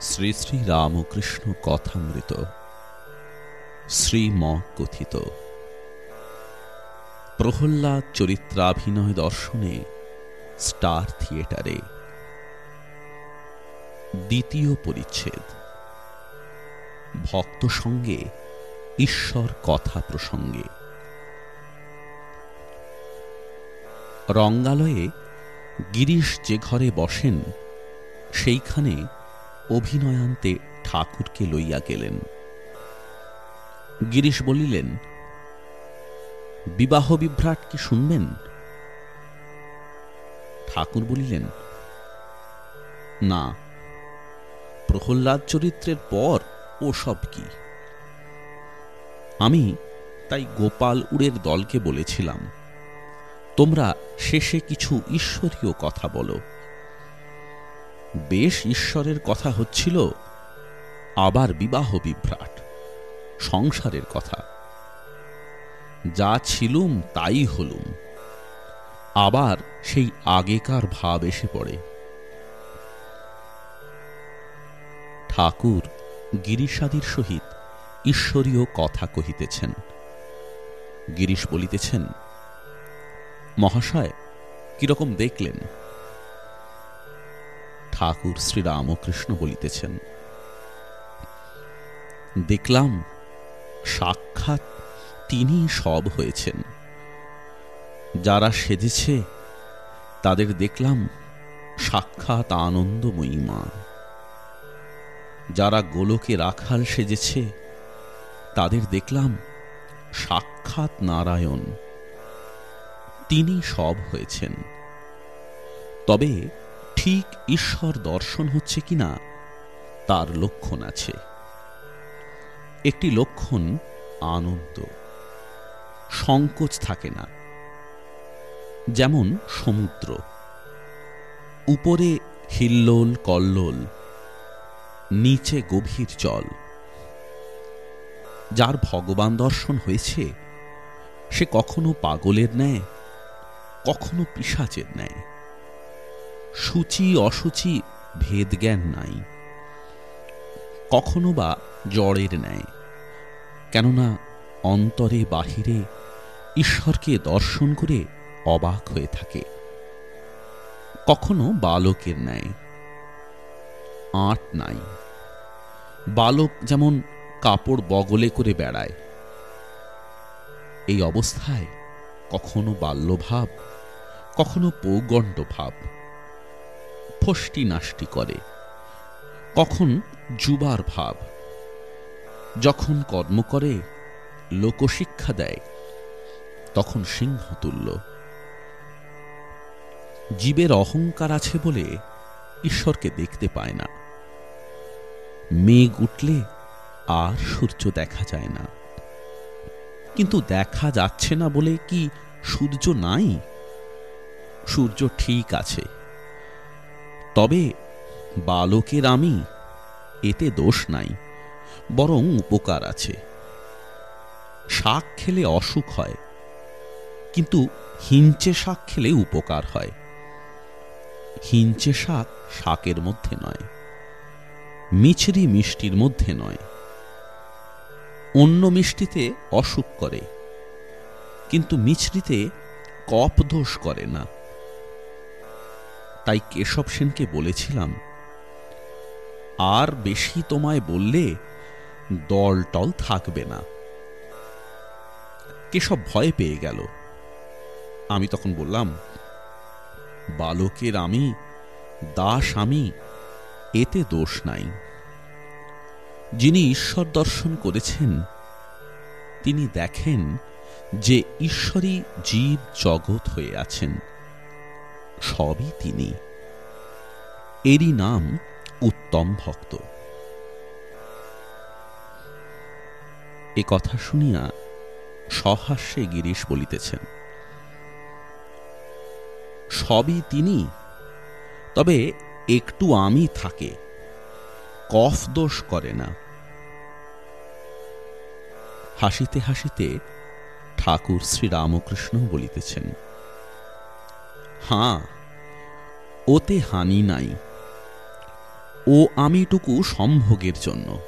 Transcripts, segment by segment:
শ্রী শ্রী রামকৃষ্ণ কথামৃত, শ্রীম কথিত। প্রহ্লাদ চরিত্রাভিনয় দর্শনে স্টার থিয়েটারে। দ্বিতীয় পরিচ্ছেদ। ভক্ত সঙ্গে ঈশ্বর কথা প্রসঙ্গে। রঙ্গালয়ে গিরিশ যে ঘরে বসেন, সেইখানে অভিনয়ান্তে ঠাকুরকে লইয়া গেলেন। গিরিশ বলিলেন, বিবাহ বিভ্রাট কি শুনবেন? ঠাকুর বলিলেন, না, প্রহ্লাদ চরিত্রের পর ও সব কি? আমি তাই গোপাল উড়ের দলকে বলেছিলাম, তোমরা শেষে কিছু ঈশ্বরীয় কথা বলো। বেশ ঈশ্বরের কথা হচ্ছিল, আবার বিবাহ বিভ্রাট, সংসারের কথা। যা ছিলুম তাই হলুম। আবার সেই আগেকার ভাব এসে পড়ে। ঠাকুর গিরিশাদির সহিত ঈশ্বরীয় কথা কহিতেছেন। গিরিশ বলিতেছেন, মহাশয়, কীরকম দেখলেন? ঠাকুর শ্রীরামকৃষ্ণ বলিতেছেন, দেখলাম সাক্ষাৎ তিনি সব হয়েছেন। যারা সেজেছে, তাদের দেখলাম সাক্ষাৎ আনন্দময়ী মা। যারা গোলকে রাখাল সেজেছে, তাদের দেখলাম সাক্ষাৎ নারায়ণ। তিনি সব হয়েছেন। তবে ঠিক ঈশ্বর দর্শন হচ্ছে কিনা তার লক্ষণ আছে। একটি লক্ষণ আনন্দ, সংকোচ থাকে না। যেমন সমুদ্র, উপরে হিল্লোল কল্লোল, নিচে গভীর জল। যার ভগবান দর্শন হয়েছে, সে কখনো পাগলের ন্যায়, কখনো পিসাচের ন্যায়। সূচি অসুচি ভেদ জ্ঞান নাই। কখনো বা জড়ের ন্যায়। কেননা অন্তরে বাহিরে ঈশ্বরকে দর্শন করে অবাক হয়ে থাকে। কখনো বালকের ন্যায়। আট নাই। বালক যেমন কাপড় বগলে করে বেড়ায়। এই অবস্থায় কখনো বাল্যভাব, কখনো পৌগণ্ড ভাব। ফষ্টি নাষ্টি করে। কখন যুবার ভাব। যখন কর্ম করে, লোকশিক্ষা দেয়, তখন সিংহ তুল্য। জীবের অহংকার আছে বলে ঈশ্বরকে দেখতে পায় না। মেঘ উঠলে আর সূর্য দেখা যায় না। কিন্তু দেখা যাচ্ছে না বলে কি সূর্য নাই? সূর্য ঠিক আছে। তবে বালকের আমি এতে দোষ নাই, বরং উপকার আছে। শাক খেলে অসুখ হয়, কিন্তু হিঞ্চে শাক খেলে উপকার হয়। হিঞ্চে শাক শাকের মধ্যে নয়, মিছরি মিষ্টির মধ্যে নয়। অন্য মিষ্টিতে অসুখ করে, কিন্তু মিছরিতে কপ দোষ করে না। তাই কেশব সেনকে বলেছিলাম, আর বেশি তোমায় বললে দল টল থাকবে না। কেশব ভয় পেয়ে গেল। আমি তখন বললাম, বালকের আমি, দাস আমি, এতে দোষ নাই। যিনি ঈশ্বর দর্শন করেছেন, তিনি দেখেন যে ঈশ্বরই জীব জগৎ হয়ে আছেন। সবই তিনি। এরই নাম উত্তম ভক্ত। এ কথা শুনিয়া সহাস্যে গিরিশ বলিতেছেন, সবই তিনি, তবে একটু আমি থাকে, কফ দোষ করে না। হাসিতে হাসিতে ঠাকুর শ্রীরামকৃষ্ণ বলিতেছেন হাঁ, ওতে হানি নাই। ও আমিটুকু সম্ভোগের জন্য।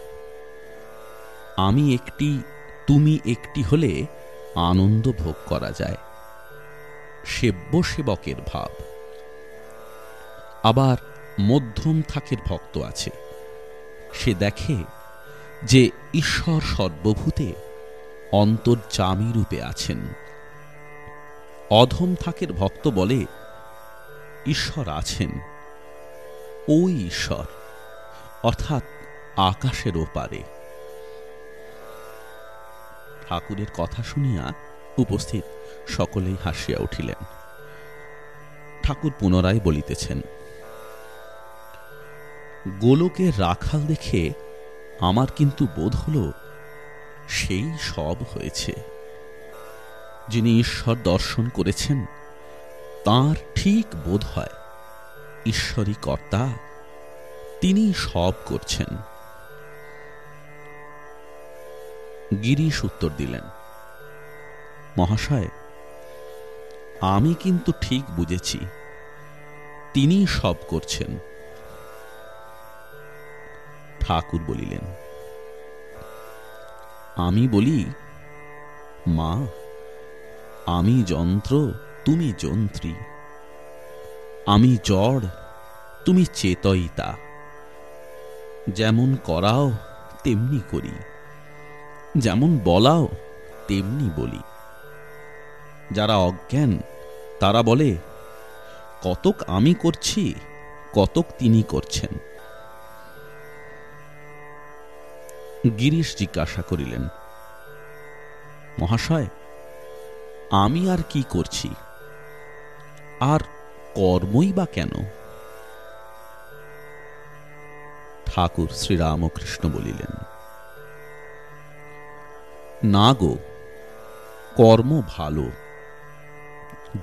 আমি একটি, তুমি একটি হলে আনন্দ ভোগ করা যায়। সেব্য সেবকের ভাব। আবার মধ্যম থাকের ভক্ত আছে। সে দেখে যে ঈশ্বর সর্বভূতে অন্তর্জামী রূপে আছেন। অধম থাকের ভক্ত বলে, ঈশ্বর আছেন। ওই ঈশ্বর, অর্থাৎ আকাশের ওপারে। ঠাকুরের কথা শুনিয়া উপস্থিত সকলেই হাসিয়া উঠিলেন। ঠাকুর পুনরায় বলিতেছেন, গোলকের রাখাল দেখে আমার কিন্তু বোধ হল সেই সব হয়েছে। যিনি ঈশ্বর দর্শন করেছেন, তার ঠিক বোধ হয় ঈশ্বরী কর্তা, তিনি সব করছেন। গিরিশ উত্তর দিলেন, মহাশয়, আমি কিন্তু ঠিক বুঝেছি, তিনি সব করছেন। ঠাকুর বলিলেন, আমি বলি, মা আমি যন্ত্র, তুমি যন্ত্রী। আমি জড় তুমি চেতয়িতা। যেমন করাও, তেমনি করি। যেমন বলাও, তেমনি বলি। যারা অজ্ঞান, তারা বলে, কতক আমি করছি, কতক তিনি করছেন। গিরিশ জিজ্ঞাসা করিলেন, মহাশয় আমি আর কি করছি? আর কর্মই বা কেন? ঠাকুর শ্রীরামকৃষ্ণ বলিলেন, না গো, কর্ম ভালো।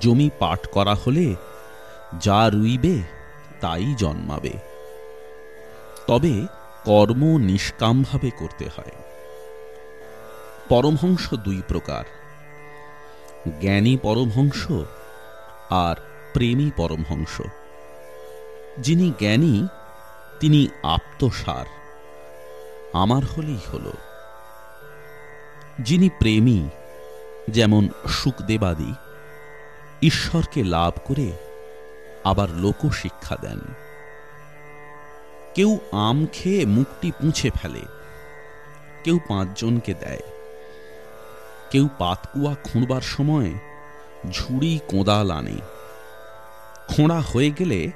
জমি পাট করা হলে যা রুইবে তাই জন্মাবে। তবে কর্ম নিষ্কামভাবে করতে হয়। পরমহংস দুই প্রকার। জ্ঞানী পরমহংস আর প্রেমী পরমহংস। যিনি জ্ঞানী, তিনি আপ্তসার আমার হলেই হল। যিনি প্রেমী, যেমন সুখদেবাদী, ঈশ্বরকে লাভ করে আবার লোকশিক্ষা দেন। কেউ আম খেয়ে মুখটি পুঁছে ফেলে, কেউ পাঁচজনকে দেয়। কেউ পাতকুয়া খুঁড়বার সময় ঝুড়ি কোদাল আনে। খোঁড়া হয়ে গেলে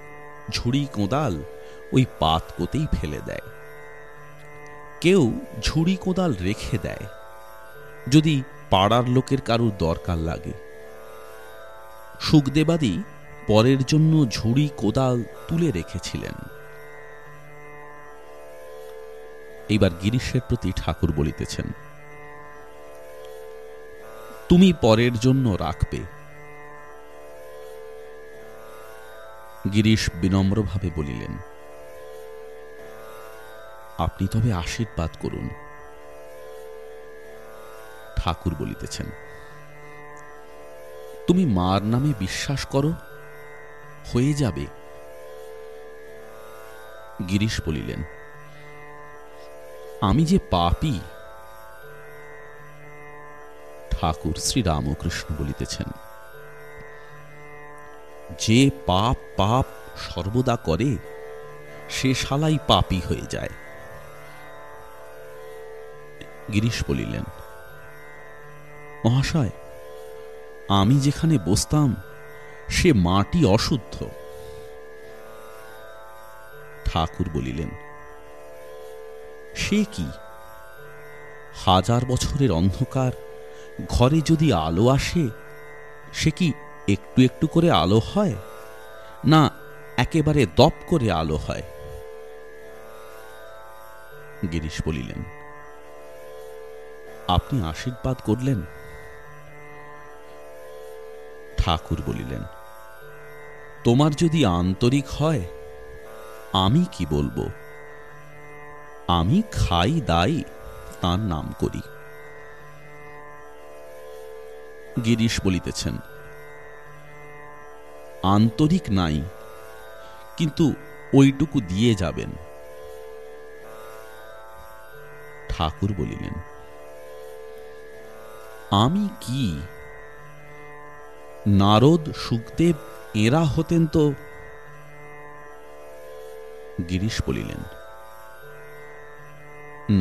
ঝুড়ি কোদাল ওই পাতকোতেই ফেলে দেয়। কেউ ঝুড়ি কোদাল রেখে দেয়, যদি পাড়ার লোকের কারুর দরকার লাগে। সুখদেবাদী পরের জন্য ঝুড়ি কোদাল তুলে রেখেছিলেন। এইবার গিরিশের প্রতি ঠাকুর বলিতেছেন তুমি পরের জন্য রাখবে। গিরিশ বিনম্রভাবে বলিলেন, আপনি তবে আশীর্বাদ করুন। ঠাকুর বলিতেছেন, তুমি মার নামে বিশ্বাস করো, হয়ে যাবে। গিরিশ বলিলেন, আমি যে পাপি ঠাকুর শ্রীরামকৃষ্ণ বলিতেছেন, যে পাপ পাপ সর্বদা করে, সে শালাই পাপি হয়ে যায়। গিরিশ বলিলেন, মহাশয়, আমি যেখানে বসতাম, সে মাটি অশুদ্ধ। ঠাকুর বলিলেন, সে কি? হাজার বছরের অন্ধকার ঘরে যদি আলো আসে, সে কি একটু একটু করে আলো হয়? না, একেবারে দপ করে আলো হয়। গিরিশ বলিলেন, আপনি আশীর্বাদ করলেন? ঠাকুর বলিলেন, তোমার যদি আন্তরিক হয়, আমি কি বলব? আমি খাই দাই তার নাম করি। গিরিশ বলিতেছেন, আন্তরিক নাই, কিন্তু ওইটুকু দিয়ে যাবেন। ঠাকুর বলিলেন, আমি কি? নারদ, সুখদেব, এরা হতেন তো? গিরিশ বলিলেন,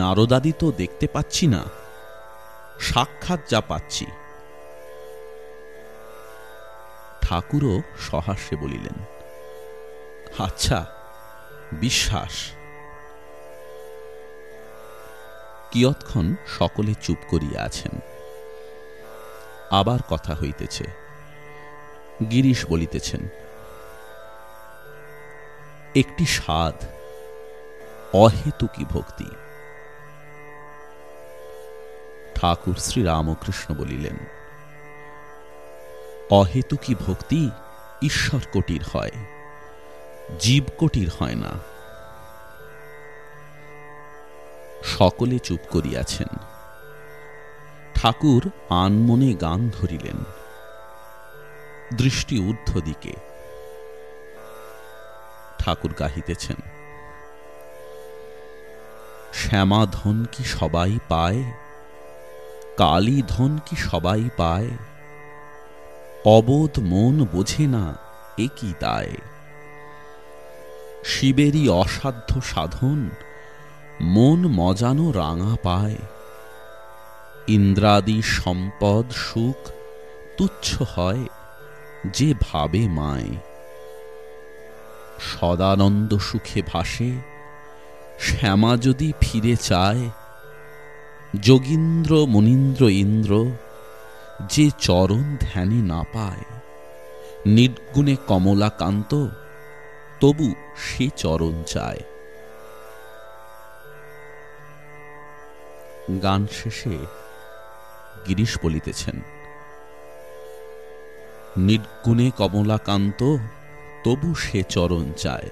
নারদাদি তো দেখতে পাচ্ছি না, সাক্ষাৎ যা পাচ্ছি। ঠাকুরও সহাস্যে বলিলেন আচ্ছা বিশ্বাস। কিয়ৎক্ষণ সকলে চুপ করিয়া আছেন। আবার কথা হইতেছে। গিরিশ বলিতেছেন, একটি স্বাদ, অহেতুকি ভক্তি। ঠাকুর শ্রী রামকৃষ্ণ বলিলেন অহেতুকি ভক্তি ঈশ্বর কোটির হয়, জীব কোটির হয় না। সকলে চুপ করিয়াছেন। ঠাকুর আনমনে গান ধরিলেন। দৃষ্টি ঊর্ধ্ব দিকে ঠাকুর গাহিতেছেন শ্যামা ধন কি সবাই পায়? কালী ধন কি সবাই পায়? অবোধ মন বোঝে না এ কি দায়। শিবেরই অসাধ্য সাধন, মন মজানো রাঙা পায়। ইন্দ্রাদি সম্পদ সুখ তুচ্ছ হয় যে ভাবে মায়। সদানন্দ সুখে ভাসে, শ্যামা যদি ফিরে চায়, যোগীন্দ্র, মনীন্দ্র, ইন্দ্র যে চরণ ধ্যানে না পায়, নির্গুণে কমলাকান্ত, তবু সে চরণ চায়। গান শেষে গিরিশ বলিতেছেন, নির্গুণে কমলাকান্ত, তবু সে চরণ চায়।